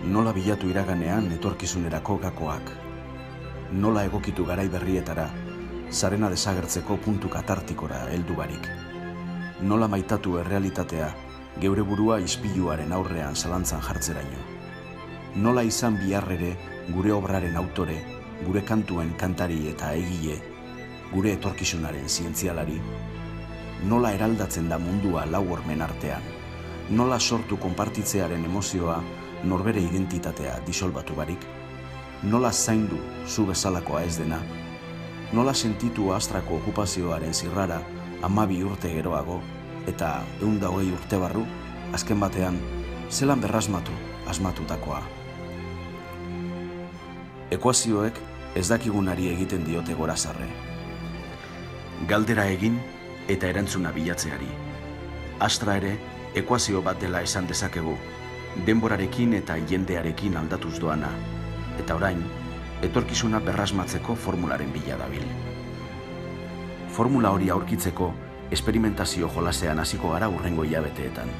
Nola bilatu iraganean etorkizunerako gakoak. Nola egokitu garai berrietara, zarena desagertzeko puntu katartikora heldu barik. Nola maitatu errealitatea, geure burua ispiluaren aurrean zalantzan jartzeraino. Nola izan biharrere gure obraren autore, gure kantuen kantari eta egile, gure etorkizunaren zientzialari, nola eraldatzen da mundua lau hormen artean, nola sortu konpartitzearen emozioa norbere identitatea disolbatu barik, nola zaindu zu bezalakoa ez dena, nola sentitu astrako okupazioaren zirrara amabi urte geroago eta eunda hogei urte barru, azken batean, zelan berrasmatu asmatutakoa. Ekuazioek ez dakigunari egiten diote gorazarre. Galdera egin eta erantzuna bilatzeari. Astra ere, ekuazio bat dela esan dezakegu, denborarekin eta jendearekin aldatuz doana, eta orain, etorkizuna berrasmatzeko formularen bila dabil. Formula hori aurkitzeko, esperimentazio jolasean hasiko gara urrengo hilabeteetan.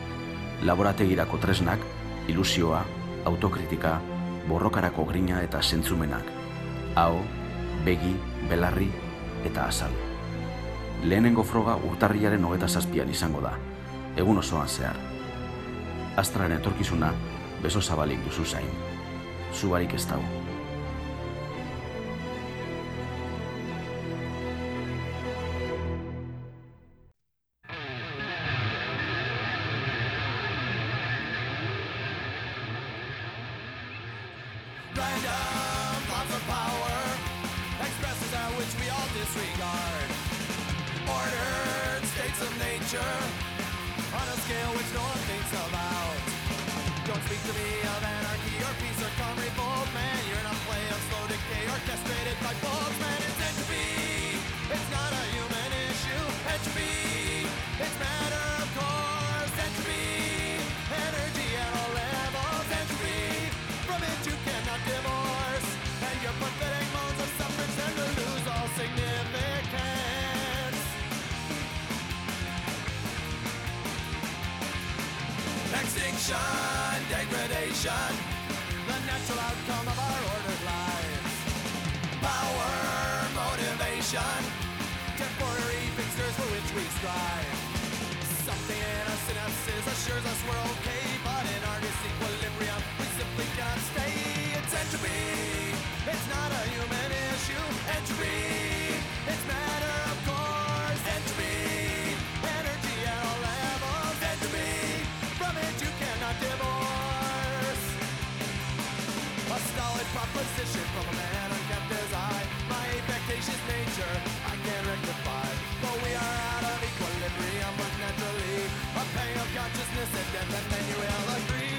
Laborategirako tresnak, ilusioa, autokritika, borrokarako grina eta sentzumenak. Hau, begi, belarri eta azal. Lehenengo froga urtarriaren hogeta zazpian izango da, egun osoan zehar. Astraren etorkizuna, beso zabalik duzu zain. Zubarik ez dau. Temporary fixtures for which we strive. Something in our synapses assures us we're okay, but in our disequilibrium, we simply cannot stay. It's entropy, it's not a human issue. Entropy, it's matter, of course. Entropy, energy at all levels. Entropy, from it you cannot divorce. A stolid proposition from a man unkept as I. My vexatious nature I can't rectify. But we are out of equilibrium unnaturally. A pang of consciousness and death, and then you will agree.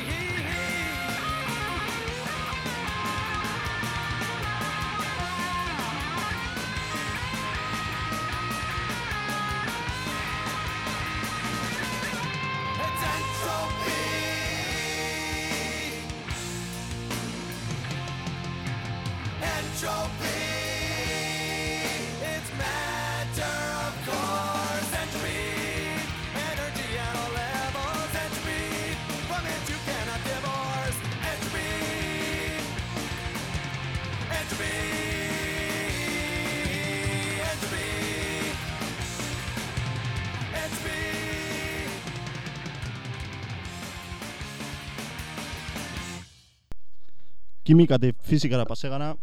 Kimikatik fizikara pase gara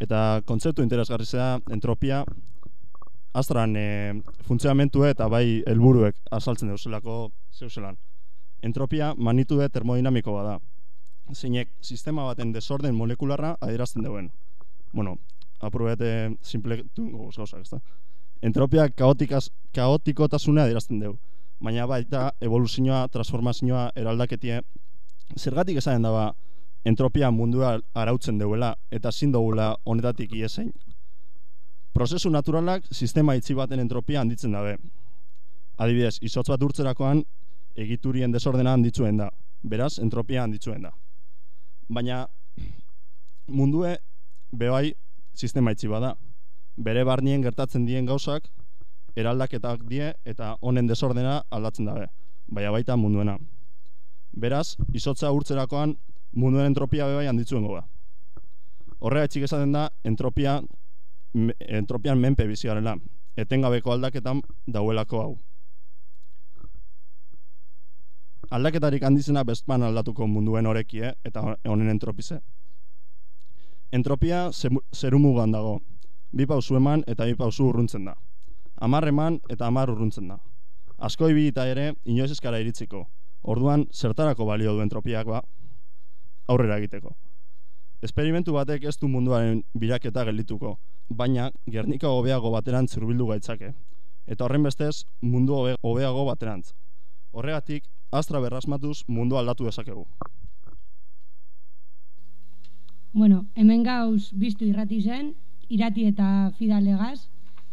eta kontzeptu interesgarri zea entropia astran e, funtzionamentu eta bai helburuek azaltzen deuselako zeuselan. Entropia magnitude termodinamiko bada. Zeinek sistema baten desorden molekularra adierazten duen. Bueno, aprobete simple goz gauzak, ezta? Entropia kaotikas, kaotikotasuna adierazten deu. Baina baita evoluzioa, transformazioa, eraldaketie, zergatik esaten daba entropia mundua arautzen deuela eta ezin dugula honetatik iesein. Prozesu naturalak sistema itxi baten entropia handitzen dabe. Adibidez, izotz bat urtzerakoan egiturien desordena handitzuen da. Beraz, entropia handitzuen da. Baina mundue bebai sistema itxi bada. Bere barnien gertatzen dien gauzak eraldaketak die eta honen desordena aldatzen dabe. Baina baita munduena. Beraz, izotza urtzerakoan munduen entropia bebai handitzuen goga. Horregatik esaten da entropia entropian menpe bizi garela, etengabeko aldaketan dauelako hau. Aldaketarik handizena bezpan aldatuko munduen horekie eta honen entropize. Entropia zerumugan dago, bi pausu eman eta bi pausu urruntzen da. Hamar eman eta hamar urruntzen da. Asko ibilita ere, inoiz eskara iritziko. Orduan, zertarako balio du entropiak ba, aurrera egiteko. Esperimentu batek ez du munduaren biraketa geldituko, baina Gernika hobeago baterantz hurbildu gaitzake. Eta horren bestez, mundu hobe- hobeago baterantz. Horregatik, astra berrasmatuz mundu aldatu dezakegu. Bueno, hemen gauz biztu irrati zen, irati eta fidalegaz,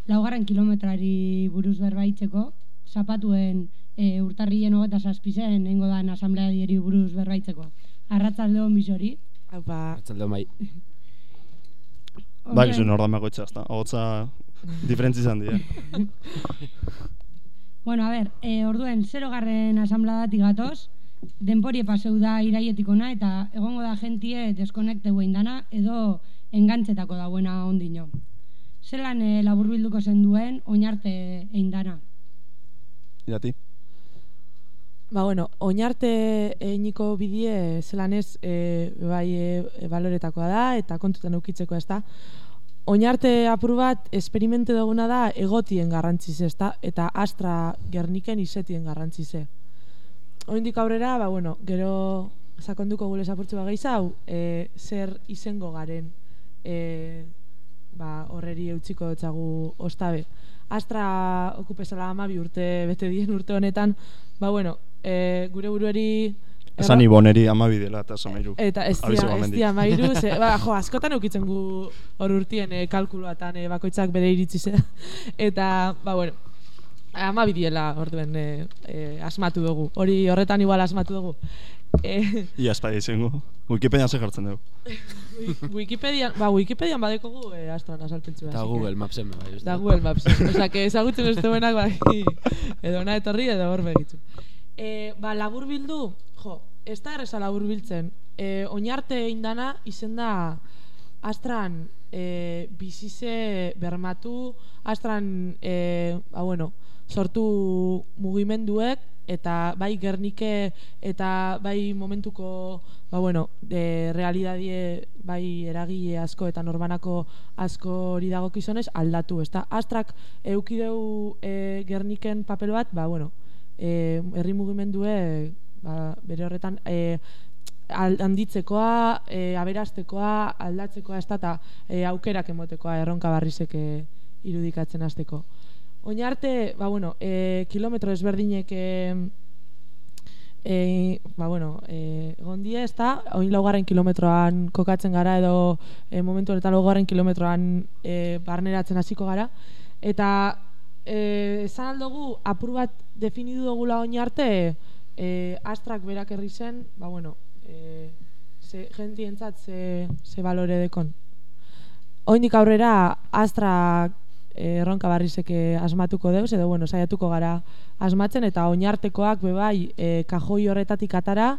laugarren kilometrari buruz berbaitzeko, zapatuen e, urtarrien hogeta zazpizen, egingo dan asamblea dieri buruz berbaitzeko. Arratzalde hon bizori. Haupa, Atzalde bai. Ba, gizu nordan bakoitza, ezta. Hotza diferentzi izan dira. Bueno, a ber, e, orduen, zero garren asambladatik gatoz, denporie paseu da iraietik ona eta egongo da jentie deskonekte dana edo engantzetako dauena ondino. Zelan e, laburbilduko zen duen oinarte eindana. Irati. Ba bueno, oinarte einiko bidie zelan ez e, bai e, baloretakoa da eta kontutan eukitzeko ez da. Oinarte apur bat esperimente duguna da egotien garrantziz ez da, eta astra gerniken izetien garrantzize. Oindik aurrera, ba bueno, gero sakonduko gule zapurtzu ba hau, e, zer izengo garen e, ba, horreri eutziko dutzagu ostabe. Astra okupezala ama bi urte bete dien urte honetan, ba bueno, e, gure buruari Esan iboneri amabi dela eta zamairu. Eta ez dia, ez dia ze, ba, jo, askotan eukitzen gu hor urtien e, kalkuluatan e, bakoitzak bere iritzi ze. Eta, ba, bueno, ama bidiela orduen e, e, asmatu dugu. Hori horretan igual asmatu dugu. E, Ia espada izango. Wikipedia ze jartzen dugu. Wikipedian, ba, Wikipedian badekogu e, astran asalpentzu. Eta Google Mapsen bai. ez Da da. Google Maps. Osea, que ezagutzen ez duenak bai, edo na etorri edo hor begitzu. E, ba, labur bildu, jo, ez da erreza labur biltzen. E, oinarte indana izen da astran e, bizize bermatu, astran, e, ba, bueno, sortu mugimenduek, eta bai Gernike eta bai momentuko ba bueno, de realidadie bai eragile asko eta norbanako asko hori dago gizonez aldatu, ezta? Astrak eukideu e, Gerniken papel bat, ba bueno, e, herri mugimendue ba, bere horretan e, handitzekoa, e, aberastekoa, aldatzekoa, ez eta e, aukerak emotekoa erronka barrizek e, irudikatzen hasteko. Oinarte, ba bueno, e, kilometro ezberdinek e, e, ba bueno, e, egon die, ez da, oin laugarren kilometroan kokatzen gara edo e, momentu honetan laugarren kilometroan e, barneratzen hasiko gara eta e, esan aldugu apur bat definidu dugula oinarte e, astrak berak herri zen, ba bueno, e, ze, gentientzat ze, ze balore dekon. Oindik aurrera Astra eh, erronka barrizeke asmatuko deuz, edo bueno, saiatuko gara asmatzen, eta oinartekoak bebai e, kajoi horretatik atara,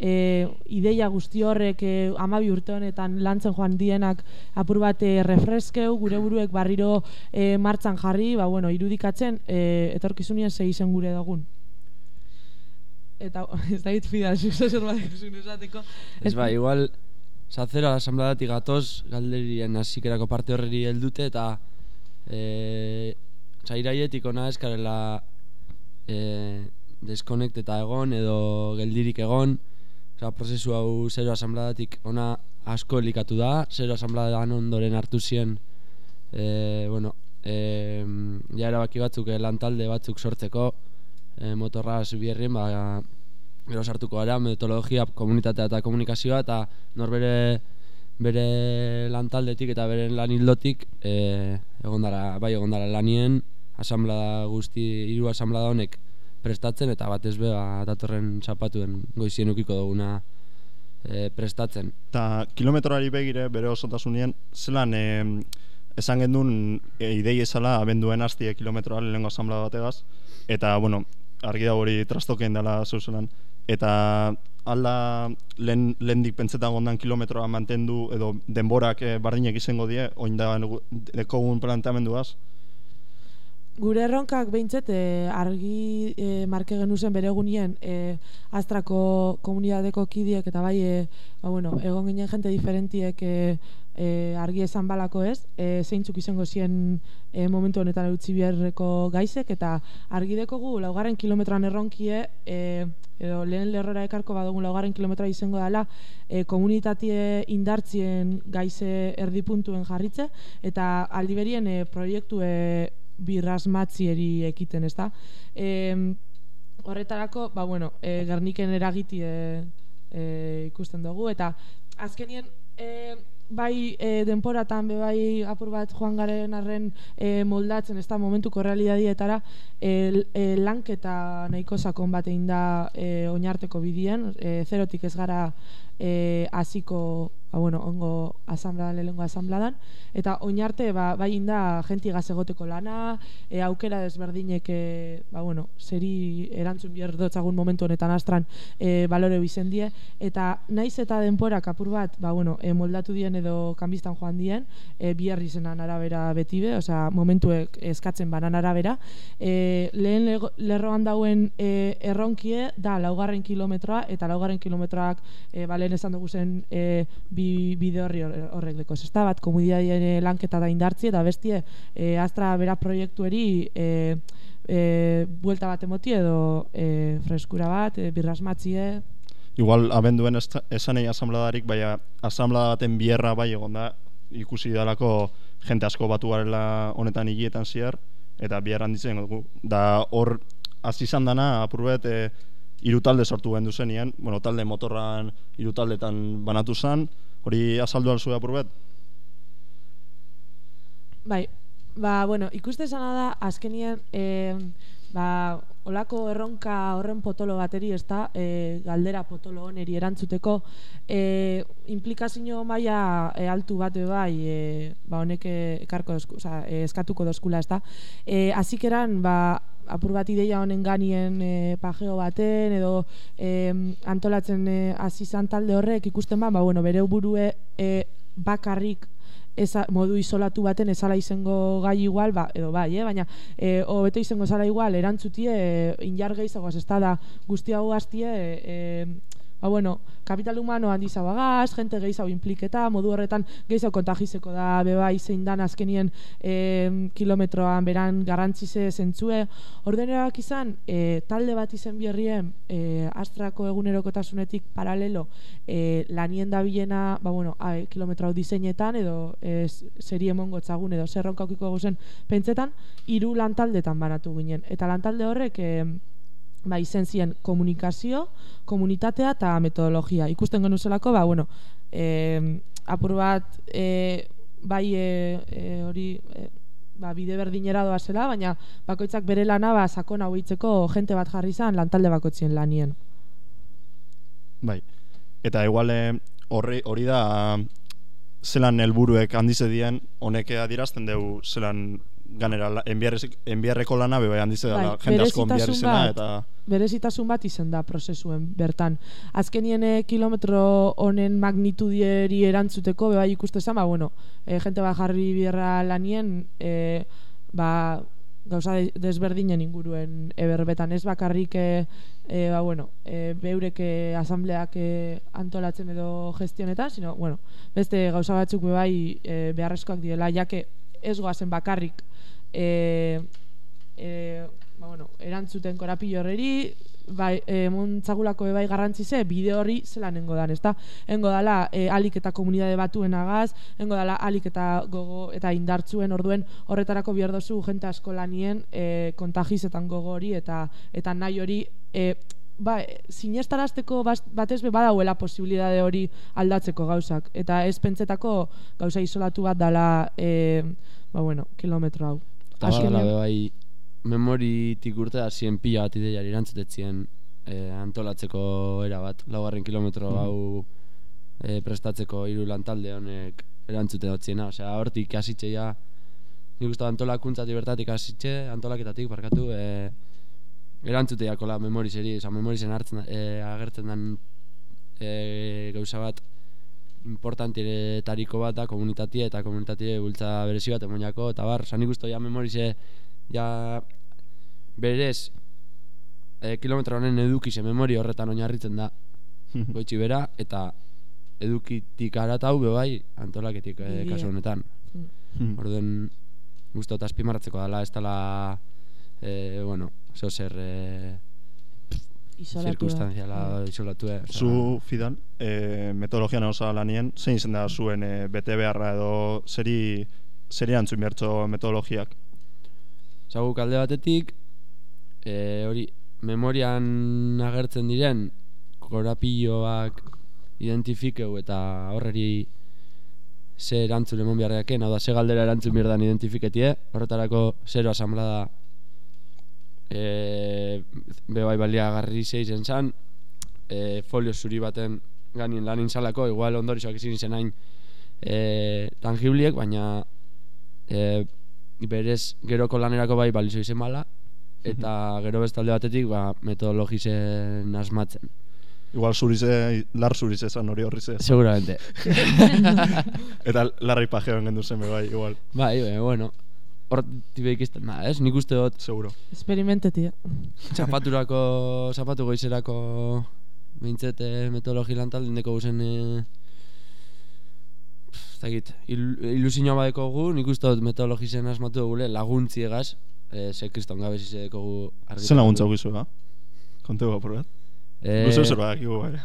e, ideia guzti horrek e, amabi urte honetan lantzen joan dienak apur bat e, refreskeu, gure buruek barriro e, martzan jarri, ba, bueno, irudikatzen e, etorkizunien sei izen gure dugun. Eta ez da fidal, zuzo zerbait ikusun esateko. Ez ba, igual, zazera asambladatik gatoz, galderien hasikerako parte horreri heldute eta e, zairaietik ona eskarela e, deskonekteta egon edo geldirik egon Osea, prozesu hau zero asambladatik ona asko elikatu da, zero asambladadan ondoren hartu zien e, bueno, e, ja erabaki batzuk e, lantalde batzuk sortzeko e, motorraz bierrien ba, gero sartuko gara metodologia, komunitatea eta komunikazioa eta norbere bere lantaldetik eta bere lan hildotik e, egondara, bai egondara lanien asamblada guzti, hiru asamblada honek prestatzen eta batez be ba, datorren zapatuen goizien ukiko duguna e, prestatzen. Eta kilometroari begire bere osotasunien, zelan e, esan gendun e, idei ezala abenduen hastie kilometroa lehenengo asamblea bategaz, eta, bueno, argi da hori trastoken dela zeuzelan. eta alda lehen, lehendik pentsetan gondan kilometroa mantendu edo denborak eh, bardinek izango die, oin da dekogun planteamenduaz. Gure erronkak behintzet e, argi e, marke genuzen bere egunien e, astrako komunidadeko kidiek eta bai e, ba, bueno, egon ginen jente diferentiek e, e, argi esan balako ez, e, zeintzuk izango zien e, momentu honetan utzi biharreko gaizek eta argi dekogu laugarren kilometroan erronkie e, edo lehen lerrora ekarko badugu laugarren kilometroa izango dela e, komunitatie indartzien gaize erdipuntuen jarritze eta aldiberien e, proiektu e, birrasmatzieri ekiten, ezta? E, horretarako, ba, bueno, e, Gerniken eragiti e, e, ikusten dugu, eta azkenien e, bai e, denporatan be bai apur bat joan garen arren e, moldatzen ez da momentuko realidadietara e, e, lanketa nahiko sakon bat egin da e, oinarteko bidien e, zerotik ez gara e, hasiko ba, bueno, ongo asambladan, lehengo asambladan, eta oinarte ba, bai inda jenti egoteko lana, e, aukera desberdinek, e, ba, bueno, zeri erantzun bihar dotzagun momentu honetan astran e, balore bizendie, eta naiz eta denporak apur bat, ba, bueno, e, moldatu dien edo kanbistan joan dien, e, bihar izenan arabera betibe, osea, momentuek eskatzen banan arabera, e, lehen lerroan dauen e, erronkie da laugarren kilometroa, eta laugarren kilometroak, e, ba, lehen esan dugu zen, e, bi bideo horri horrek deko. Da bat, komunidadien lanketa da indartzi, eta bestie, e, Astra bera proiektueri e, e, buelta bat emoti edo e, freskura bat, e, birrasmatzie. Igual, abenduen esan egin asambladarik, baina asamblada baten bierra bai egon da, ikusi dalako jente asko batu garela honetan higietan ziar, eta bierra handitzen dugu. Da hor, azizan dana, apurbet, e, hiru talde sortu gendu zenien, bueno, talde motorran hiru taldetan banatu zen, Hori azaldu alzu apur bet? Bai, ba, bueno, ikuste zana da, azkenien, e, ba, olako erronka horren potolo bateri, ez da, e, galdera potolo oneri erantzuteko, e, implikazio maila e, altu bat bai, e, ba, honek ekarko dozku, oza, e, eskatuko dozkula, ez da. E, azikeran, ba, apur bat ideia honen ganien e, pajeo baten edo e, antolatzen e, azizan talde horrek ikusten ba, ba bueno, bere burue e, bakarrik eza, modu isolatu baten ezala izango gai igual, ba, edo bai, eh? baina e, hobeto izango zala igual erantzutie e, injar gehiagoaz ez da guzti hau hastie e, ba, bueno, kapital humano handi zabagaz, jente gehiago impliketa, modu horretan gehiago kontagizeko da beba izein dan azkenien e, kilometroan beran garrantzize zentzue. Ordenerak izan, e, talde bat izen bierrien e, astrako egunerokotasunetik paralelo e, lanien da bilena, ba, bueno, a, kilometro diseinetan edo e, seri emongo txagun edo zerronka okiko guzen pentsetan, hiru lantaldetan banatu ginen. Eta lantalde horrek... E, ba, izen ziren komunikazio, komunitatea eta metodologia. Ikusten genu zelako, ba, bueno, e, apur bat, e, bai e, e, hori, e, ba, bide berdinera doa zela, baina bakoitzak bere lana ba, sakon hau jente bat jarri izan lantalde bakoitzien lanien. Bai, eta igual hori, hori da zelan helburuek handize dien, honek adirazten dugu zelan ganera enbiarreko lana be bai handize dela bai, jende asko eta berezitasun bat izen da prozesuen bertan. Azkenien eh, kilometro honen magnitudieri erantzuteko be bai ikuste ba bueno e, jente bat jarri bierra lanien e, ba gauza desberdinen inguruen eberbetan. Ez bakarrik e, ba, bueno, e, beureke asambleak e, antolatzen edo gestionetan, sino, bueno, beste gauza batzuk bai e, beharrezkoak diela, jake ez goazen bakarrik e, e, ba, bueno, erantzuten korapillo horreri, bai, e, muntzagulako bai garrantzi ze, bide horri zelan engo dan, ezta? Engo dala e, alik eta komunidade batuen agaz, engo dala alik eta gogo eta indartzuen orduen horretarako biherdozu jente asko lanien e, kontagizetan gogo hori eta eta nahi hori e, ba, sinestarazteko batez be badauela posibilitate hori aldatzeko gauzak eta ez pentsetako gauza isolatu bat dala e, ba bueno, kilometro hau. Eta bai, bai, memoritik urte da zien pila bat ideiari erantzutetzien e, antolatzeko era bat, laugarren kilometro mm. hau e, prestatzeko hiru lantalde honek erantzute dutziena. Osea, hortik hasitxe ja, nik uste antolakuntzatik bertatik hasitxe, antolaketatik, barkatu, e, erantzute jakola memorizeri, oza, memorizen hartzen, e, agertzen den e, gauza bat importantietariko bat da komunitatea eta komunitatea bultza berezi bat emoniako, eta bar, san ikusto ja memorize ja berez e, kilometro honen edukize memori horretan oinarritzen da goitxi bera eta edukitik aratau be bai antolaketik e, kasu honetan. Hmm. Orduan gusto eta azpimarratzeko dela ez dela eh, bueno, zeo zer eh, zirkunstanziala isolatu eh, osea, Zu, Fidal, e, metodologian osa lanien, zein zen da zuen e, bete beharra edo zeri, zeri antzun behartzo metodologiak? Osea, guk alde batetik eh, hori memorian agertzen diren korapilloak identifikeu eta horreri ze erantzun emon beharreaken, hau da, ze galdera erantzun behar dan identifiketie, horretarako zero asamblada e, be bai baliagarri zei zen zan, e, folio zuri baten ganien lan inzalako, igual ondorizoak izin zen hain e, tangibliek, baina e, berez geroko lanerako bai balizo izen bala, eta gero bestalde batetik ba, metodologizen asmatzen. Igual zurize, lar zurize zan hori horri ze. Seguramente. Eta larri pajeoen gendu zen bai, igual, bai, bueno, hor tibeik izten da, ez? Nik uste dut seguro. Experimenteti, eh? zapaturako, zapatu goizerako behintzet eh, metodologi lantal dendeko guzen eh, ez dakit, il, badeko gu, nik uste dut metodologizen asmatu dugule laguntzi egaz, eh, ze kriston gabe zizeko gu. Zen laguntza guizu, ha? Kontegu apur bat. Eh, Guzu zer bat, igu bai.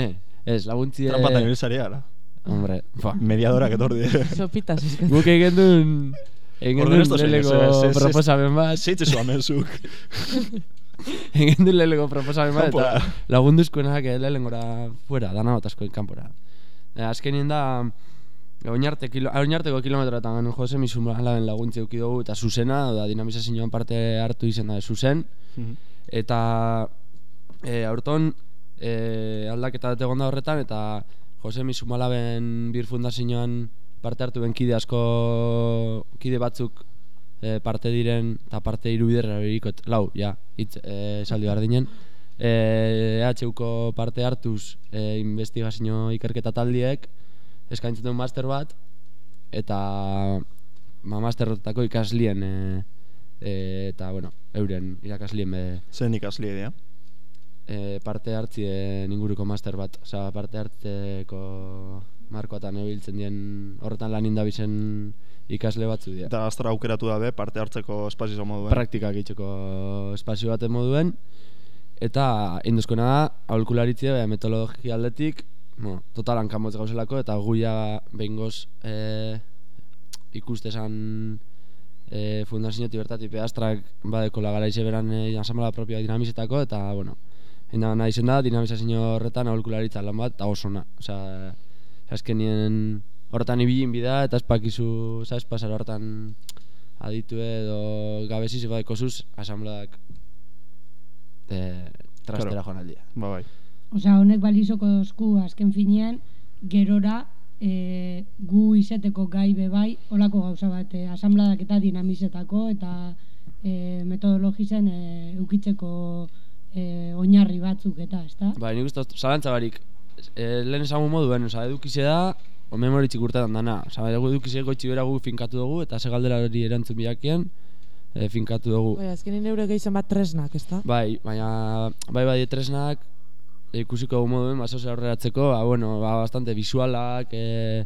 ez, laguntzi... Trampata nire ara. Hombre, fa. Mediadorak etorri. Sopitas, eskatzen. Guk egin duen... Egin ez, ez. proposamen bat. Zeitze zu amenzuk. Egin duen leleko proposamen bat, eta lagunduzkoenak eh, lehengora fuera, dana bat askoen kanpora. Eh, azkenien da, oinarte kilo, oinarteko kilometroetan Jose Misumalaben laguntzi eduki dugu, eta zuzena, da dinamizazioan parte hartu izen da zuzen, eta e, aurton e, aldaketa bat egon da horretan eta Jose Misumalaben bir fundazioan parte hartu ben kide asko kide batzuk e, parte diren eta parte hiru bider erabilikot lau ja hitz e, esaldi behar dinen. E, EHUko parte hartuz e, investigazio ikerketa taldiek eskaintzen duen master bat eta ma masterretako ikaslien e, e, eta bueno euren irakaslien be, Zen ikasli idea. e, parte hartzien inguruko master bat, osea parte hartzeko markoatan ebiltzen dien horretan lan indabizen ikasle batzu dira. Eta astra aukeratu dabe parte hartzeko espazio moduen. Praktikak itxeko espazio baten moduen eta induzkoena da aholkularitze baina metodologia aldetik bueno, total hankamotz gauzelako eta guia behingoz e, ikustesan e, fundazioetik bertatik pedastrak badeko lagaraize beran e, asamblea propioa dinamizetako eta bueno Enda nahi zen da, dinamizazio horretan aholkularitza lan bat, eta oso ona. Osea, azkenien horretan ibilin bida, eta espakizu, oza, espasar horretan aditu edo gabezi zebadeko zuz, asambleak e, trastera Claro. joan aldia. Ba bai. Osea, honek balizoko dozku azken finean, gerora e, gu izeteko gai be bai, olako gauza bat, e, asambladak eta dinamizetako eta e, metodologizen e, eukitzeko e, oinarri batzuk eta, ezta? Ba, nik uste, zalantza barik, e, lehen esagun moduen, oza, edukize da, o memoritzik urtetan dana. Oza, edukize goitzi bera gu finkatu dugu, eta ze galdera hori erantzun biakien, e, finkatu dugu. Bai, azkenin eure gehizen bat tresnak, ezta? Bai, baina bai bai tresnak e, ikusiko dugu moduen baso aurreratzeko, ba, bueno, ba, bastante visualak, e,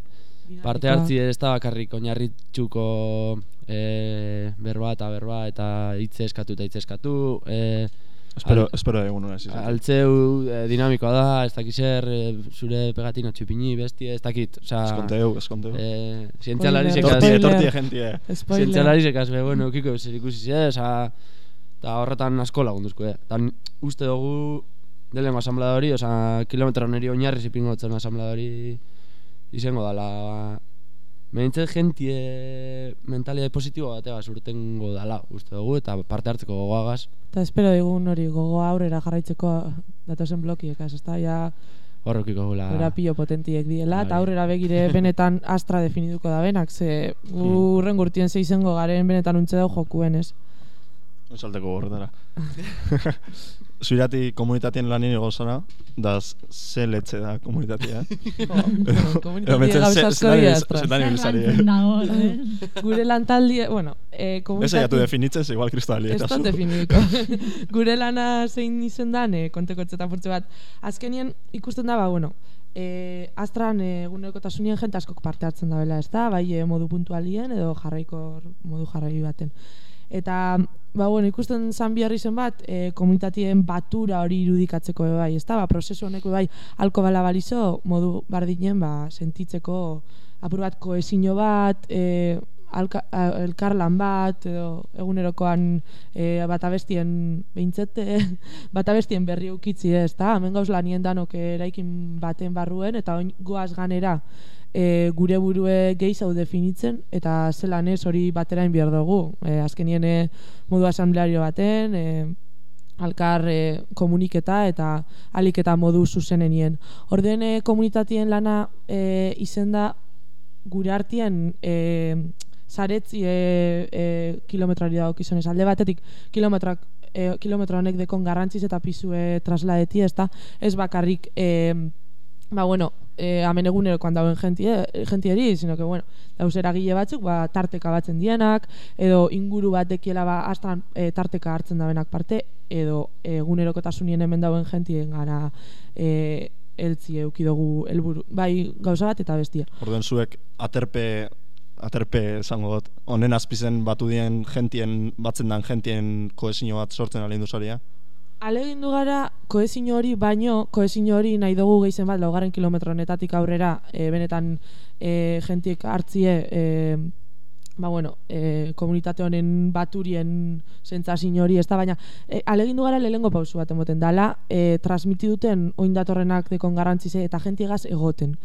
parte hartzi ez da bakarrik oinarritxuko e, berba eta berba eta hitze eskatu eta hitze eskatu, e, Espero, Al- espero egun hona ez izan. altzeu e, dinamikoa da, ez dakit zer, e, zure pegatina txupini, bestia, ez dakit, osea, Eskonteu, eskonteu. e, zientzialari Spoiler. sekaz, Torti, Spoiler. torti jentie. Spoiler. zientzialari sekaz, be, bueno, kiko zer ikusi ze, osea, eta horretan asko lagunduzko, eh. Eta ni- uste dugu, delengo asambladori, osea, kilometro neri oinarri zipingo zen asambladori izango dala, Behintzat jentie mentalia positibo bategas urtengo dala, uste dugu, eta parte hartzeko gogoagaz. Eta espero digun hori gogo aurrera jarraitzeko datozen blokiek, ez da, ja Horrekiko gula. terapio potentiek diela, eta Bai. aurrera begire benetan astra definituko da benak, ze Hmm. urren gurtien zeizengo garen benetan untze dau jokuen, ez? Esalteko horretara. Zuirati komunitatien lanien gozara, da ze letxe da komunitatea. Komunitatea gauza asko eh? Gure lantaldi, bueno, eh, Ez komunitatea... aiatu definitzen, ze igual kristali. Ez dut definituko. Gure lana zein izen dan, e, konteko etxeta furtze bat. Azkenien ikusten da, ba, bueno, e, astran e, egunerokotasunien jente askok parte hartzen dabela, ez da? Bai, modu puntualien edo jarraiko modu jarrai baten. Eta, ba, bueno, ikusten zan biharri zen bat, e, komunitatien batura hori irudikatzeko be bai, ez da? Ba, prozesu honek bai, alko bala balizo, modu bardinen, ba, sentitzeko apur bat koesino bat, e, alka, elkarlan bat, edo egunerokoan e, bata bestien behintzete, bata bestien berri ukitzi ez, da? Hemen gauz lanien danok eraikin baten barruen, eta oin goaz ganera e, gure burue gehi zau definitzen, eta zelan ez hori baterain behar dugu. E, azkenien e, modu asambleario baten, e, alkar e, komuniketa eta alik eta modu zuzenenien. Orden e, komunitatien lana e, izen da gure artien e, zaretzi e, e, kilometrari dago gizonez. Alde batetik kilometrak e, kilometro honek dekon garrantziz eta pisue trasladeti, ez ez bakarrik e, ba bueno, eh hemen egunerokoan dauen jentie, jentieri, sino que bueno, dauz eragile batzuk ba tarteka batzen dienak edo inguru bat dekiela ba astran e, tarteka hartzen dabenak parte edo egunerokotasunien hemen dauen jentien gara eh eltzi euki dugu helburu. Bai, gauza bat eta bestia. Orduen zuek aterpe aterpe esango dut. Honen azpizen batu dien gentien, batzen dan gentien koesio bat sortzen alin duzaria. Alegin du gara koezio hori baino koezio hori nahi dugu geizen bat laugarren kilometro honetatik aurrera e, benetan e, jentiek hartzie e, ba bueno, e, komunitate honen baturien sentsazio hori ez da baina e, alegin du gara lehengo pausu bat emoten dala e, transmiti duten oin datorrenak dekon garrantzize eta jentiegaz egoten.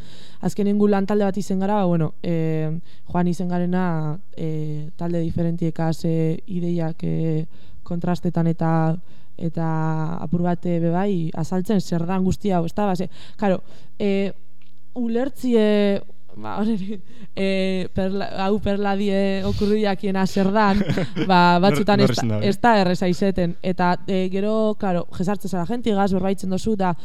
Azkenen gu lan talde bat izen gara ba, bueno, e, joan izen garena e, talde diferentiekaz e, ideiak e, kontrastetan eta eta apur bat eh, be bai azaltzen zer dan guzti hau, ezta? Ba, ze, claro, eh ulertzie ba, hori, e, perla, hau perla die okurridiakiena zer dan, ba, batzutan ez, da- ez da erreza izeten. Eta e, gero, claro, jesartzen zara jentigaz, berbaitzen dozu, da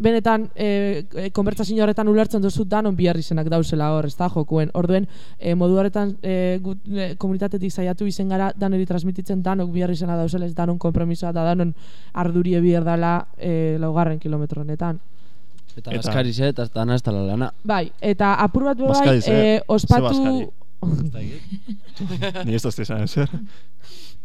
benetan e, e, konbertsazio horretan ulertzen dozu danon bihar izenak dauzela hor, ez da, jokuen. Orduen, e, modu horretan e, gut, e, komunitatetik saiatu izen gara, danori transmititzen danok bihar izena dauzela, ez danon kompromisoa, da danon ardurie bihar dala e, laugarren kilometro honetan. Eta, Eta- eta dana ez dala lana. Bai, eta apur bat bai, Baskari ze, e, ze ospatu... Ni ez dozte izan ezer.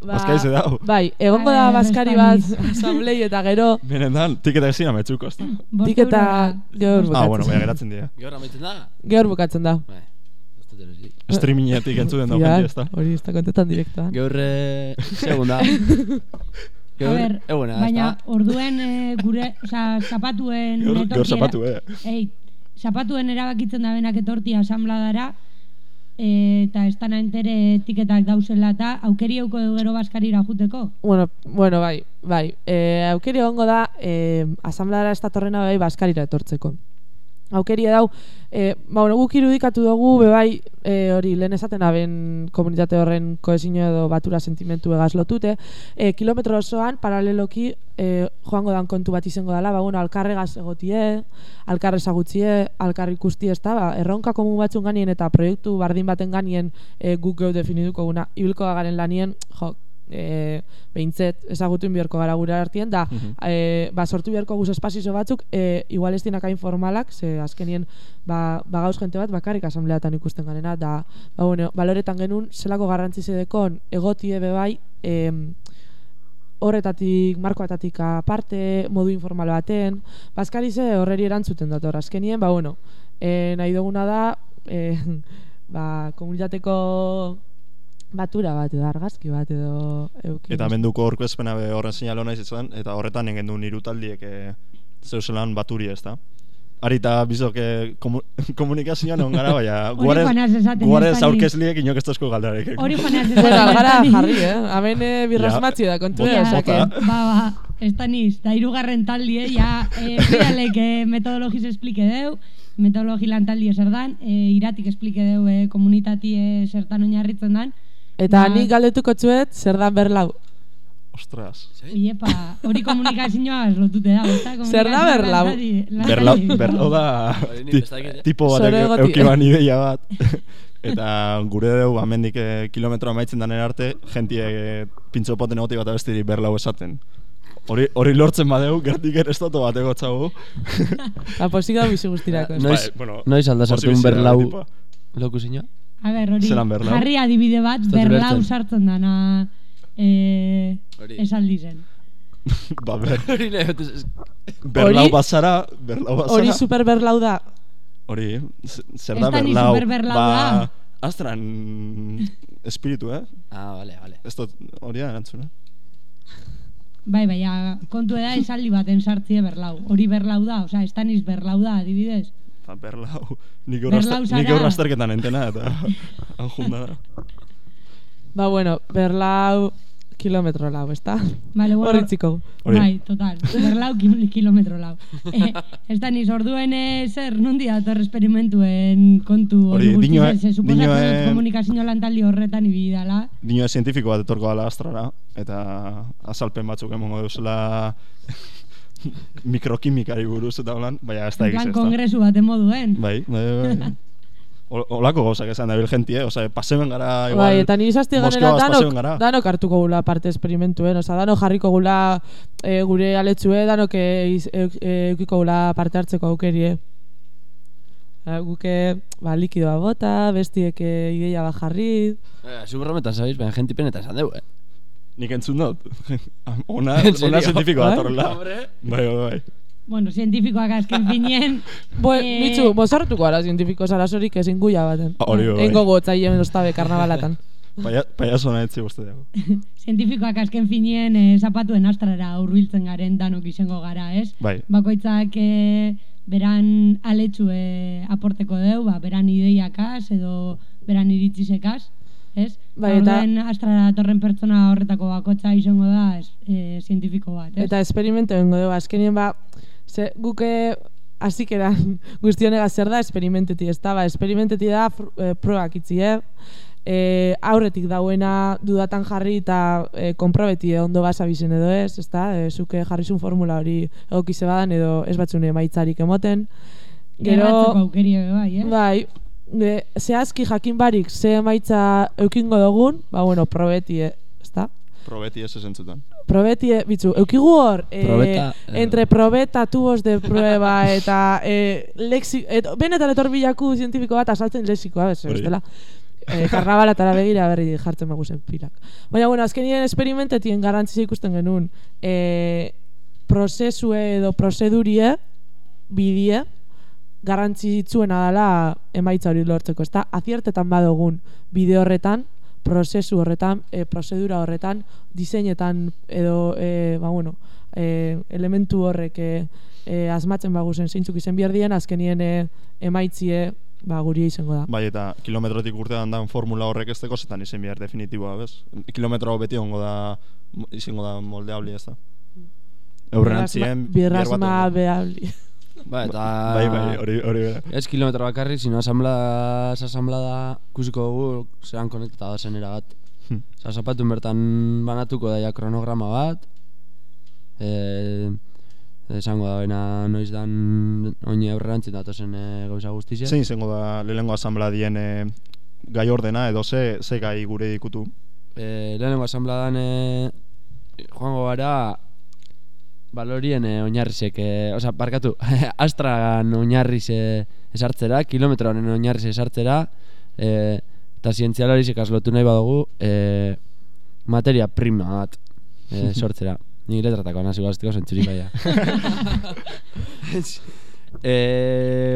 Ba, dau. Bai, egongo da Baskari bat asamblei eta gero Benetan, tiketa ezin ametsuko, ezta? Bost Tik eta eurora. gaur Ah, bukatzen. bueno, baina geratzen dira. Gaur amaitzen da? Gaur bukatzen da. Bai, ez. Streamingetik entzuden ezta? Hori ez da kontetan direktoan. Gaur, eh, segunda. A Gaur, ber, eguna, ez baina da? orduen eh, gure, oza, zapatuen Gaur, gaur zapatu, eh? Ei, zapatuen erabakitzen da benak etorti asambladara, eh, eta estana entere etiketak dauzela eta aukeri euko du gero baskarira juteko. Bueno, bueno, bai, bai. E, aukeri egongo da, e, asambladara ez datorrena bai Baskarira etortzeko. Aukeri dau, e, ba, bueno, guk irudikatu dugu, be bai, e, hori, lehen esaten aben komunitate horren koezio edo batura sentimentu egaz lotute, e, kilometro osoan, paraleloki, e, joango dan kontu bat izango dela, ba, bueno, alkarregaz egotie, alkar ezagutzie, alkar ikusti ez da, ba, erronka komun batzun ganien eta proiektu bardin baten ganien e, guk geu definituko guna, ibilko garen lanien, jo, e, behintzet ezagutu biharko gara gure artien, da, Mhm. e, ba, sortu beharko guz espazizo batzuk, e, igual ez dienak hain formalak, ze azkenien, ba, ba gauz jente bat, bakarrik asambleatan ikusten garena, da, ba, bueno, baloretan genuen, zelako garrantzi zedekon, egotie be bai, em, horretatik, markoatatik aparte, modu informal baten, Baskari ze horreri erantzuten dator, azkenien, ba, bueno, e, nahi duguna da, e, ba, komunitateko batura bat edo argazki bat edo euki. Eta menduko orkuezpena be horren sinalo naiz izan, eta horretan egin duen irutaldiek e, zeuselan baturi ez da. Ari eta bizok e, komu komunikazioan on gara, baina guarez, aurkezliek inok ez tozko galdarek. Hori joanaz Bueno, gara jarri, eh? Hemen eh, birrasmatzi da kontu, osea Ba, ba, estaniz, da irugarren taldi, eh, ja, eh, bidalek eh, metodologiz esplike deu, metodologi lan taldi zer dan, eh, iratik esplike deu eh, komunitatie zertan oinarritzen dan, Eta Ba- nik galdetuko txuet, zer da berlau? Ostras. Iepa, hori komunikazioa lotute da? Zer da berlau? Berlau, berlau da ez dakit, eh? tipo egoti. eukiban ideia bat. Eta gure dugu amendik eh, kilometro amaitzen danen arte, jentie eh, pintxo poten egotik bat abestiri berlau esaten. Hori, hori lortzen badeu, gertik ere estatu bat egotzagu. La posik da bizi guztirako. ez? Noiz, Bai, bueno, noiz alda sartu un berlau tipa. A ber, hori, berlau? jarri adibide bat, Ez dut berlau ulertzen. sartzen dana eh, Hori. esaldi zen. Ba, ber, Hori nahi dut ez- berlau Hori- bazara, berlau bazara. Hori super berlau da. Hori, z- zer Ez da da ni berlau. superberlau ba, da. Astran espiritu, eh? Ah, vale, vale. Ez dut, hori da erantzuna. Bai, bai, a, kontu da esaldi baten sartzie berlau. Hori berlau da, osea, estaniz berlau da, adibidez. Berlau. Nik Berlau horrazter- nik zara. horrazterketan entena, eta han junda da. Ba, bueno, berlau kilometro lau, ezta? Vale, bueno, Horri txiko. Bai, total. Berlau kil- kilometro lau. Eh, ez da niz, orduen zer, nundi dator esperimentuen kontu Hori, dinoe- guztiz, se suposatzen dut komunikazio lantaldi horretan ibili dala. Nio zientifiko bat etorko dala astrara, eta azalpen batzuk emongo duzela mikrokimikari buruz eta holan, baina ez da egiz ez da. kongresu bat moduen. Bai, bai, bai. Ol- Olako gauzak esan dabil jentie, osea, pasemen gara igual. Bai, eta ni izazti ganera danok, gara. danok hartuko gula parte esperimentuen, oza, danok jarriko gula e, gure aletsue, danok e, iz- euk- e, eukiko gula parte hartzeko aukerie. E, guke, ba, likidoa bota, bestiek e, ideia bat jarri, Eh, Superrometan, sabes, baina jentipen eta esan dugu, eh? Nik entzun dut. ona, ona zientifiko Bai? bat horrela. Hombre. Bai, bai, bai. Bueno, zientifikoak azken finien. Bo, eh, mitzu, mozortuko gara zientifiko zarasorik ezin guia baten. Hori, bai. Eingo gotzaile ostabe karnabalatan. Paia, paiazo nahi etzi uste dago. Zientifikoak azken finien eh, zapatuen astrara hurbiltzen garen danok izango gara, ez? Bai. Bakoitzak eh, beran aletxu eh, aporteko deu, ba, beran ideiakaz edo beran iritzizekaz, ez? Bai, eta- Orduen astrara datorren pertsona horretako bakotza izango da eh, zientifiko bat, ez? Eta esperimentu egingo dugu, azkenien ba, ze, guke hasikeran guztionega zer da esperimenteti, ez da, ba, esperimenteti da eh, probak itzi, eh? E, aurretik dauena dudatan jarri eta e, konprobeti ondo basa bizen edo ez, ez da, e, zuke jarrizun formula hori egokize badan edo ez batzune maitzarik emoten. Gerratzeko aukeri ere bai, ez? Bai, e, zehazki jakin barik ze emaitza eukingo dugun, ba bueno, probeti, eh, ez da? Probeti ez esentzutan. Probeti, eh, bitzu, eukigu hor, eh, Probeta, eh. entre probeta, tubos de prueba eta eh, lexi, et, benetan etor bilaku zientifiko bat asaltzen lexikoa, bez, Hori. bestela. Eh, karnabalatara begira berri jartzen maguzen pilak. Baina, bueno, azkenien esperimentetien garrantzia ikusten genuen eh, prozesue edo prozedurie, bidie, garrantzitsuena dela emaitza hori lortzeko, ezta? Aziertetan badogun bide horretan, prozesu horretan, e, prozedura horretan, diseinetan edo, e, ba bueno, e, elementu horrek e, e, asmatzen baguzen zeintzuk izen behar dien, azkenien e, emaitzie ba, guri izango da. Bai, eta kilometrotik urtean dan formula horrek ez zetan izen behar definitiboa, bez? Kilometro hau beti ongo da, izango da moldeabli ez da. Eurrenantzien, Birrasma behabli. Ba, eta... Bai, bai, hori, hori bera. Ez kilometro bakarrik, sino asamblada, asamblada kusiko dugu zeran konektata da zenera bat. Hmm. Osa, zapatun bertan banatuko daia kronograma bat. E, esango da bena noiz dan oine aurrerantzin datozen e, gauza guztizia. Zein izango da lehenengo asamblea dien eh, gai ordena edo ze, ze gai gure dikutu? E, lehenengo asambladan e, joango gara balorien e, oinarrizek, e, oza, barkatu, astragan oinarriz e, esartzera, kilometroaren oinarriz esartzera, e, eta zientzialarizek aslotu nahi badugu, e, materia prima bat e, sortzera. Ni letratako nazi gaztiko zentzuri baia. e,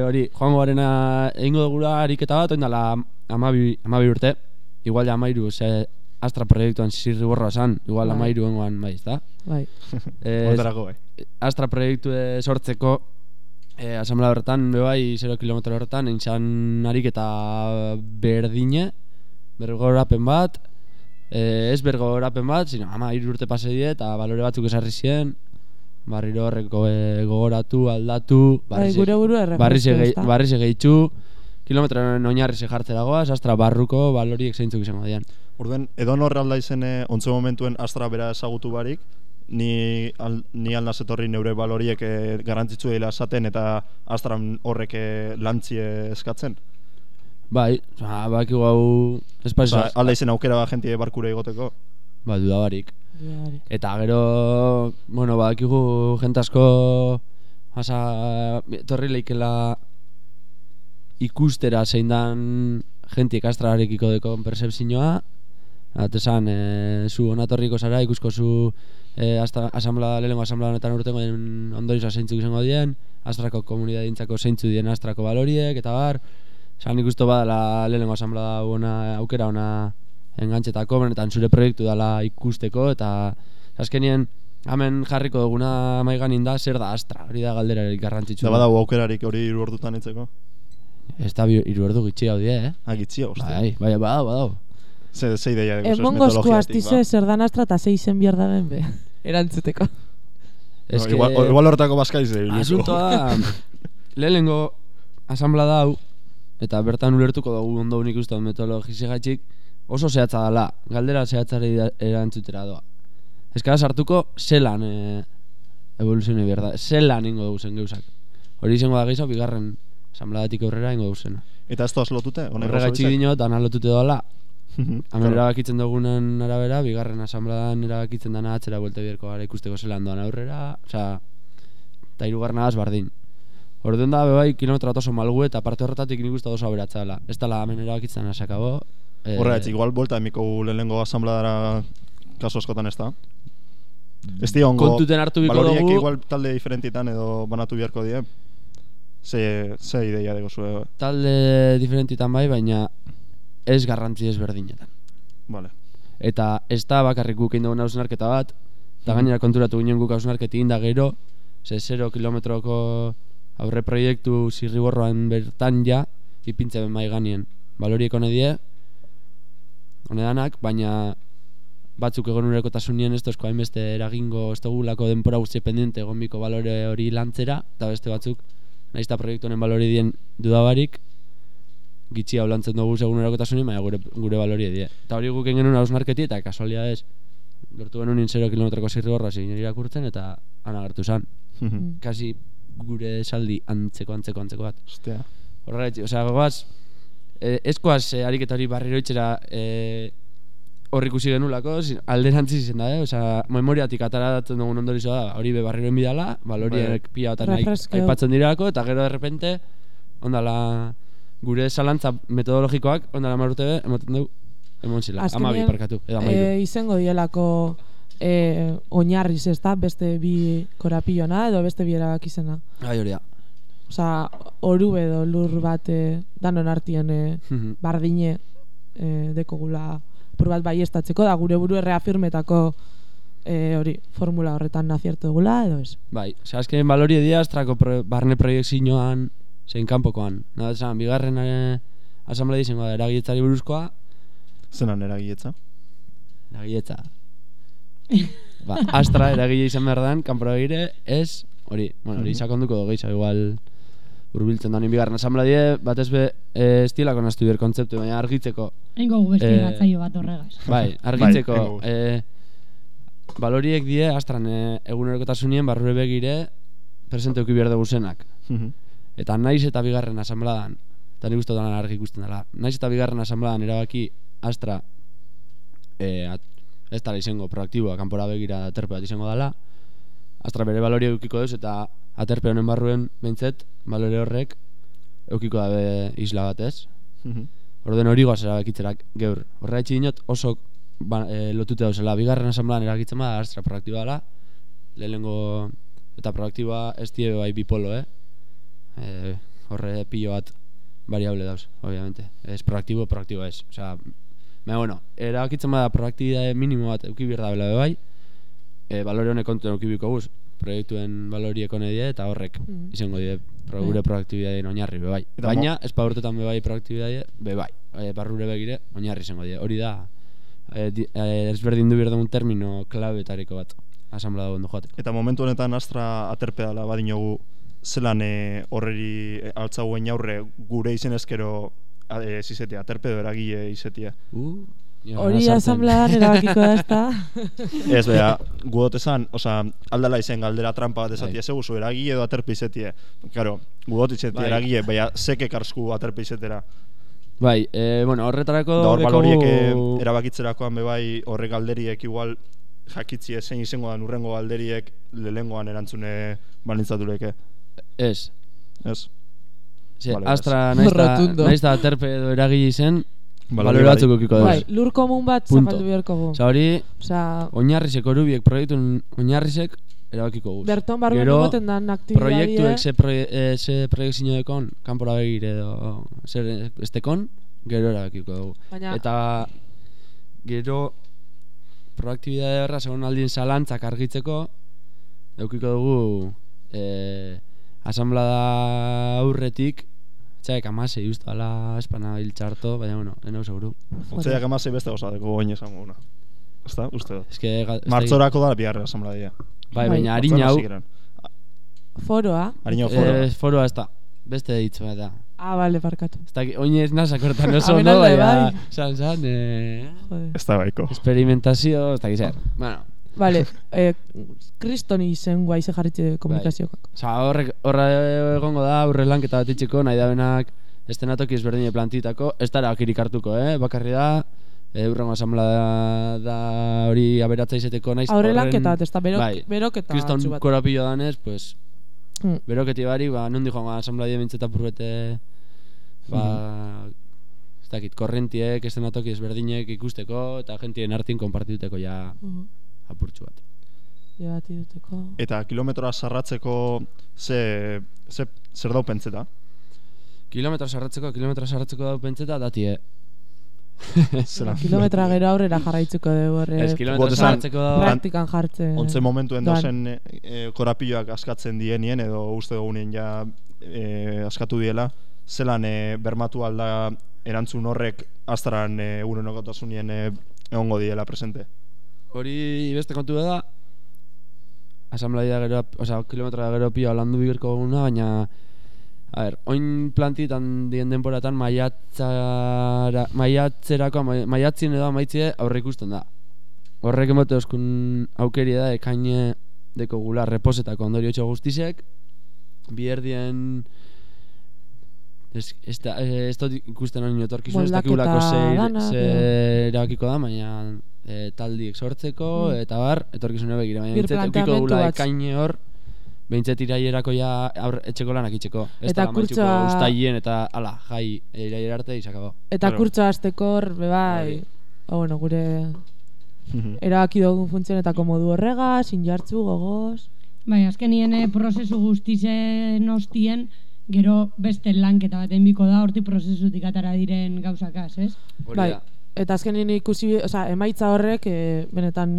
hori, joango garena egingo dugula ariketa bat, oindala amabi, amabi urte, igual ja amairu, ze Astra proiektuan zirri borroa esan, igual Bai. amairu engoan, bai, ezta? Bai. Eh, bai. Astra proiektu sortzeko e, asamblea horretan, be bai, 0 kilometro horretan, eintzan ariketa berdine, bergorapen bat, e, ez bergorapen bat, sino ama hiru urte pase die eta balore batzuk esarri zien, barriro horrek go- e, gogoratu, aldatu, Bai, gure buru barriz barriz gehitu, kilometroen oinarri ze jartzera goaz, astra barruko baloriek zeintzuk izango dian. Orduen, edo nor alda izen eh, ontze momentuen astra bera ezagutu barik, ni, al, ni alda zetorri neure baloriek eh, garrantzitsu dela esaten eta astran horrek eh, lantzie eskatzen. Bai, oza, bakigu hau espazio, Osa, alda izen aukera ba jentie barkure igoteko. ba, dudabarik. Dudarik. Eta gero, bueno, badakigu jente asko asa, etorri leikela ikustera zein dan jentiek astrarekiko deko percepzioa Eta esan, e, zu onatorriko zara, ikusko zu e, hasta, asamblea, lehenengo asamblea honetan urtengo den ondoriza zeintzuk izango dien, astrako komunidade dintzako zeintzu dien astrako baloriek, eta bar, Esan ikusto badala lehenengo asamblea ona, aukera ona engantzetako, benetan zure proiektu dela ikusteko, eta azkenien hemen jarriko duguna maiganin da zer da astra, hori da galdera garrantzitsua. Da badago aukerarik hori hiru ordutan itzeko. Ez da hiru ordu gitxi gaudie, eh? Agitzia, ostia. Bai, bai, badau, badau. Ze, ze ideia dugu, Emon gozko astize zer dan astra eta ze izen behar da be. Erantzuteko. Ez que- igual, igual horretako bazkaiz de. Asuntoa lehenengo asamblea da hau, eta bertan ulertuko dugu ondo unik uste dut metodologizigatxik, oso zehatza dela, galdera zehatzari erantzutera doa. Ez sartuko zelan e, evoluzioni behar da, zelan ingo dugu zen geuzak. Hori izango da gehiago, bigarren asambladatik aurrera ingo dugu zena. Eta ez toaz lotute? honek Horregatxik oso dinot, analotute doala? Hemen Claro. erabakitzen dugunen arabera, bigarren asambladan erabakitzen dana atzera buelte bierko gara ikusteko zelan doan aurrera, osea, eta hirugarrena az bardin. Orduan da, bebai, kilometro bat oso malgu eta parte horretatik nik uste oso aberatza dela. Ez dela hemen erabakitzen asakabo. Eh, Horregatik, igual buelta emiko lehenengo asambladara kaso askotan ez da. Ez di ongo, Kontuten hartu biko dugu, igual talde diferentitan edo banatu biharko die. Ze, ze ideia dugu zue, talde diferentitan bai, baina ez garrantzi ezberdinetan. vale. Eta ez da bakarrik guk dugun hausnarketa bat, eta gainera konturatu ginen guk hausnarketi inda gero, ze 0 kilometroko aurre proiektu zirriborroan bertan ja, ipintze ben mai ganien. Baloriek hone die, hone danak, baina batzuk egon urekotasunien ez tozko hainbeste eragingo ez dugulako denpora guzti pendiente egon biko balore hori lantzera, eta beste batzuk, nahiz eta proiektu honen balori dien dudabarik, gitxi hau lantzen dugu segun erakotasunin, baina gure, gure balori die. Eta hori guk genuen hausnarketi eta kasualidades lortu genuen 0 kilometroko zirriborra zein irakurtzen eta anagartu zan. Kasi gure esaldi antzeko, antzeko, antzeko bat. Ostia. Horregatik, osea, gogoaz, eh, eskoaz eh, ariketa hori barriro itxera eh, hor ikusi genulako, alderantziz izen da, eh? Osea, memoriatik ataratzen dugun ondorizoa da, hori be barriro enbidala, baloriek Bai. pila eta nahi Refreskeu. aipatzen dirako, eta gero de repente, ondala, gure zalantza metodologikoak, ondala marute be, emoten dugu, emon zila, ama bi parkatu, edo amairu. e, izango dielako e, oinarriz ez da, beste bi korapillona edo beste bi erabak izena. Gai hori da. Osa, oru edo lur bat e, danon artien e, Mhm. bardine e, dekogula apur bat baiestatzeko da gure buru reafirmetako e, hori formula horretan naziertu dugula edo ez. Bai, ose, azken balori edia astrako pro, barne proiektzioan, zein kanpokoan. Nada, esan, bigarren eh, asamblea izango da, eragietzari buruzkoa, Zenan eragietza. eragietza. ba, astra eragile izan behar dan, kanpora begire, ez, hori, bueno, hori Mhm. sakonduko dugu gehiago, igual urbiltzen da bigarren asamblea die, batez be, eh, estilako naztu bier kontzeptu, baina argitzeko, Eingo gu beste gatzaio bat horregaz. bai, argitzeko, egingo. eh, baloriek die, astran, eh, egunerokotasunien barrure begire, presente euki behar dugu zenak. Eta naiz eta bigarren asambladan, eta nik uste dena argi ikusten dela, naiz eta bigarren asambladan erabaki Astra e, at, ez dara izango proaktiboa, kanpora begira aterpe bat izango dela, Astra bere balori eukiko duz eta aterpe honen barruen behintzet, balore horrek eukiko dabe isla bat ez. Orden hori goaz erabakitzerak geur. Horregaitzi dinot oso ba, e, lotute dauzela. Bigarren asamblean eragitzen bada Astra proaktiboa dela, lehenengo eta proaktiboa ez die bai bipolo, eh? E, horre pilo bat variable dauz, obviamente. Ez proaktibo, proaktibo ez. Osea, baina bueno, erabakitzen bada proaktibidade minimo bat euki behar dabela be bai, e, balore honek kontuen euki biko guz, proiektuen baloriek hone die, eta horrek Mhm. izango die pro, Bai. gure proaktibidadein oinarri be bai. Baina, ez pa urtetan be bai proaktibidade, be bai. E, barrure begire, oinarri izango die. Hori da, e, di, e, ezberdin du behar dugun termino klabetariko bat, asamblea dagoen du joateko. Eta momentu honetan Astra aterpe dela badinogu zelan e, horreri e, altzagoen aurre gure izen ezkero e, zizetia, aterpe edo eragile izetia. Uh, Hori sartzen. asamblean erabakiko da, ezta? Ez, bera, gudot esan, oza, aldala izen galdera trampa bat esatie, Bai. zegu zu eragile edo aterpe izetie. Claro, gudot izetie Bai. eragile, baina zeke karsku aterpe izetera. Bai, e, bueno, horretarako Da hor dekogu- baloriek eh, erabakitzerakoan be bai horrek galderiek igual jakitzie zein izango dan urrengo galderiek lehengoan erantzune banitzatuleke. Ez. Ez? Ze, Vale, Astra naiz Rotundo. naiz ta aterpe edo eragile izen, Balore batzuk ukiko duz. Bai, lur komun bat zapaldu beharko gu. Osa hori, Osea, oinarrizek orubiek proiektu oinarrizek erabakiko guz. berton barruan Gero, egoten dan aktibidadie. Proiektuek ze, proie, e, ze proiektzio dekon, kanpora begire edo zer estekon, gero erabakiko dugu. Baina, Eta gero proaktibidade horra segun aldin zalantzak argitzeko eukiko dugu e, asamblada aurretik txaik amasei usta ala espana hiltxarto, baina bueno, enau seguru. Otzaiak amasei beste goza deko goin esango una. Ezta? Uste dut. Da- Martzorako da biharra asamladia. Bai, Bai. baina harina hau, foroa. Harina foro. eh, foroa ez da, beste bat da. Ah, bale, barkatu. Ez da, oin ez nazak hortan oso, no? Baina, bai. san, san, eh, Joder. Ez da baiko. experimentazio, ez da gizar. Bueno, Vale, eh, kristoni izen guai ze jarritze komunikazioko. Osa, horrek, horra egongo da, aurre lanketa bat itxeko, nahi da benak estenatoki ezberdine plantitako, ez dara akirik hartuko, eh? Bakarri da, e, urrengo asamblea da, da hori aberatza izeteko naiz. Aurre lanketa, ez da berok, bai, beroketa Kriston korapillo danez, pues, Hmm. beroketi bari, ba, nondi joan asamblea bintzeta purbete, ba, ez dakit, korrentiek, estenatoki ezberdinek ikusteko, eta gentien artin konpartituteko ja Mhm. Apurtxu bat. Ja, bati duteko. Eta kilometroa sarratzeko ze, ze, zer dau pentseta? Kilometra sarratzeko, kilometra sarratzeko dau pentseta, datie. Zera. Kilometra gero aurrera jarraitzuko dugu horre. Ez, kilometra sarratzeko dau... Praktikan jartzen. Ontze momentuen dozen e, e, korapilloak askatzen dienien edo uste dugunien ja e, askatu diela, zelan e, bermatu alda erantzun horrek astaran e, egunerokotasunien e, egongo diela presente. Hori beste kontu da Asamblea gero, osea, kilometra gero pio landu bigerko guna, baina A ber, oin plantitan dien denporatan maiatzara, maiatzerako, mai- maiatzien edo amaitzie aurre ikusten da. Horrek emote oskun aukeri da, ekaine deko gula reposetako ondorio txo bierdien Ez, ez, da, eh, ez dut ikusten hori etorkizun, ez Moldaketa dakigulako ze, dana, ze edo. erabakiko da, baina e, taldiek sortzeko, Mm. eta bar, etorkizune begira, baina Bir bintzat eukiko gula ekaine hor, behintzat iraierako ja aur, etxeko lanak itxeko. Ez Eta da kurtsoa- ustaien eta, ala, jai, iraier arte izakabo. Eta Claro. kurtso azteko hor, be bai. Hori. Ba, bueno, gure erabaki dugun funtzionetako modu horrega, sin jartzu, gogoz. Bai, azkenien eh, prozesu guztizen ostien, gero beste lanketa baten biko da, horti prozesutik atara diren gauzakaz, ez? Bai, eta azkenin ikusi, osea, emaitza horrek e, benetan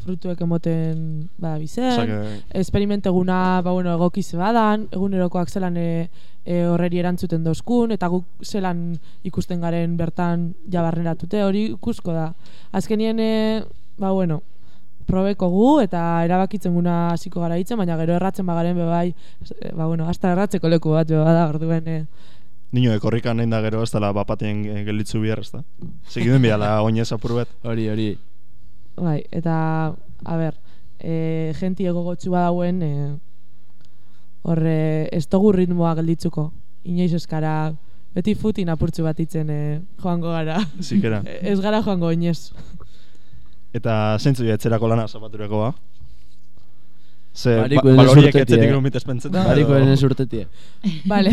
frutuek emoten bada bizen. Osea, esperimenteguna ba, bueno, egokiz badan, egunerokoak zelan e, e, horreri erantzuten dozkun, eta guk zelan ikusten garen bertan jabarneratute, hori ikusko da. Azkenien, e, ba, bueno, probeko gu eta erabakitzen guna hasiko gara hitzen, baina gero erratzen bagaren be bai, e, ba, bueno, hasta erratzeko leku bat be bada, orduen, e, Nino ekorrikan nahi da gero ez dela bapaten e, gelitzu bihar, ez da? Segiduen biala oinez apur bet. Hori, hori. bai, eta, a ber, e, genti egogotsu badauen, e, horre, ez dugu ritmoa gelditzuko, inoiz eskara, beti futin apurtzu bat itzen e, joango gara. Zikera. Ez gara joango inoiz. Eta zeintzu ja etzerako lana zapaturako ba? Ze, ba, Bariko ere baloriek etzetik lumitez pentseta. Bariko edo- eren urtetie. Vale.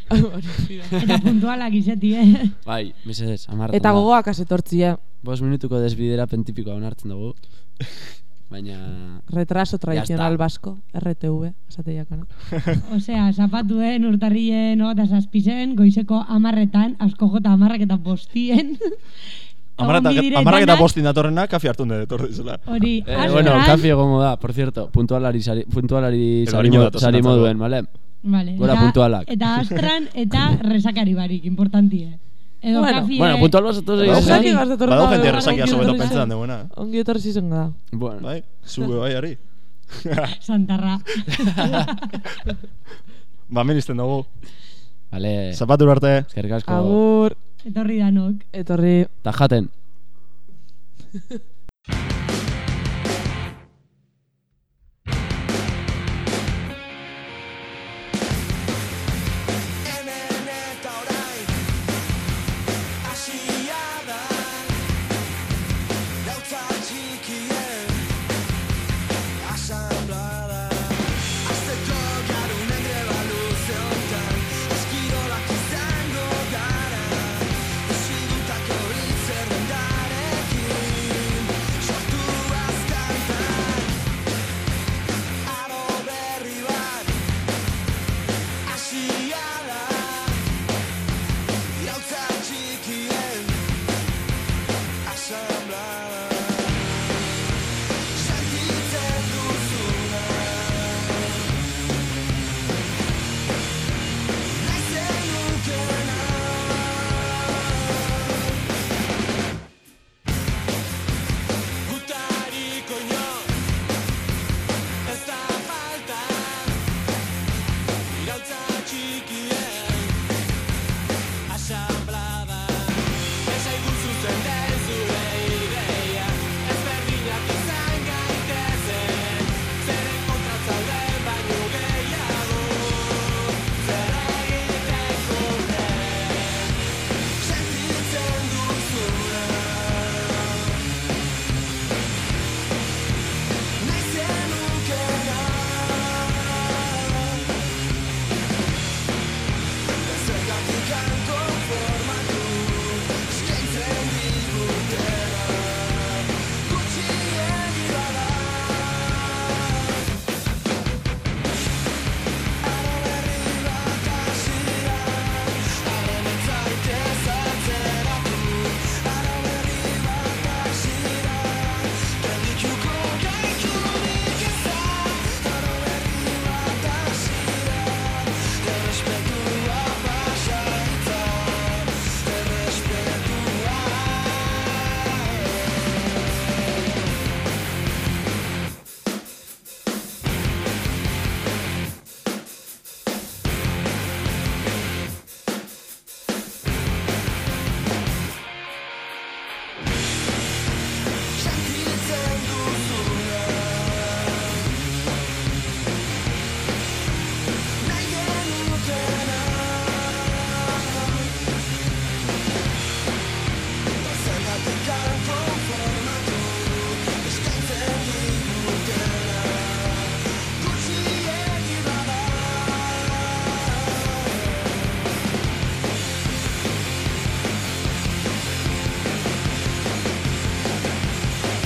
Eta puntualak izeti, eh? Bai, mesedez, amartan eta gogoak asetortzia, Bos minutuko desbidera pentipikoa onartzen dugu. Baina... retraso tradicional está. basko, RTV, esate jakona. Osea, zapatuen urtarrien eta zazpizen, goizeko amarretan, asko jota amarrak eta bostien. Amarrak eta- bostin datorrena, kafe hartu nire etorri dizela. Hori, Eh, bueno, kafi egongo da, por cierto, puntualari sari, puntualari sari, moduen, vale? Vale, Gora puntualak. Eta astran eta resakari barik, importantie. Edo Bueno, kafie... Bueno, puntual basatu Badau egin torna, badau jende ongi sobeto zen. duguna. Ongi etorri zizen da. Bueno, Bai, zube bai, ari. Santarra. Ba, ministen dugu. vale, Zapatur arte. eskerrik asko. Agur, Etorri danok. Etorri. Ta jaten.